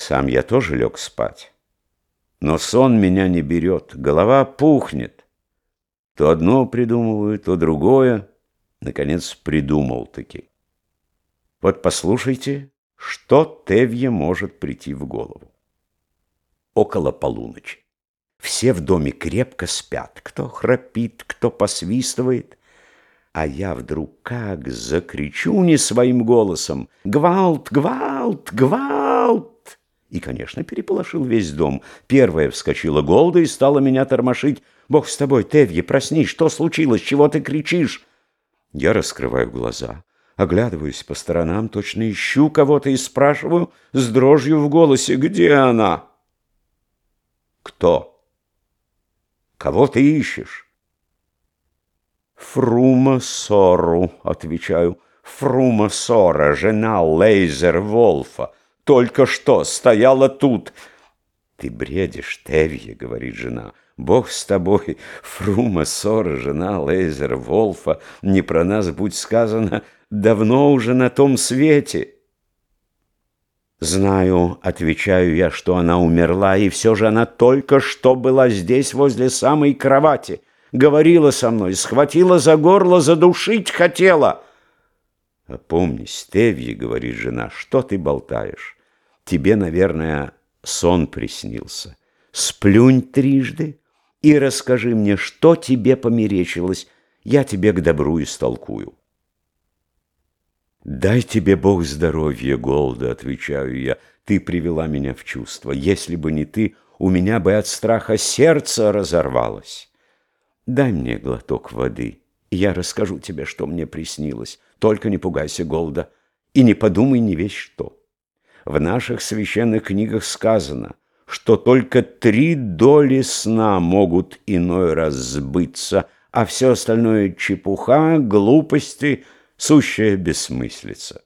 Сам я тоже лег спать. Но сон меня не берет, голова пухнет. То одно придумываю, то другое. Наконец придумал-таки. Вот послушайте, что Тевье может прийти в голову. Около полуночи. Все в доме крепко спят, кто храпит, кто посвистывает. А я вдруг как закричу не своим голосом «Гвалт! Гвалт! Гвалт!» И, конечно, переполошил весь дом. Первая вскочила Голда и стала меня тормошить. «Бог с тобой, Тевье, проснись! Что случилось? Чего ты кричишь?» Я раскрываю глаза, оглядываюсь по сторонам, точно ищу кого-то и спрашиваю с дрожью в голосе «Где она?» «Кто?» «Кого ты ищешь?» «Фрума Сору», — отвечаю. «Фрума Сора, жена Лейзер Волфа, только что стояла тут». «Ты бредишь, Тевье», — говорит жена. «Бог с тобой, Фрума Сора, жена Лейзер Волфа, не про нас, будь сказано, давно уже на том свете». «Знаю», — отвечаю я, что она умерла, и все же она только что была здесь, возле самой кровати» говорила со мной, схватила за горло, задушить хотела. «Опомнись, Тевье, — говорит жена, — что ты болтаешь? Тебе, наверное, сон приснился. Сплюнь трижды и расскажи мне, что тебе померечилось, я тебе к добру истолкую». «Дай тебе Бог здоровья, Голда», — отвечаю я, — «ты привела меня в чувство. Если бы не ты, у меня бы от страха сердце разорвалось». Дай мне глоток воды, я расскажу тебе, что мне приснилось. Только не пугайся голода и не подумай ни весь что. В наших священных книгах сказано, что только три доли сна могут иной раз сбыться, а все остальное чепуха, глупости, сущая бессмыслица.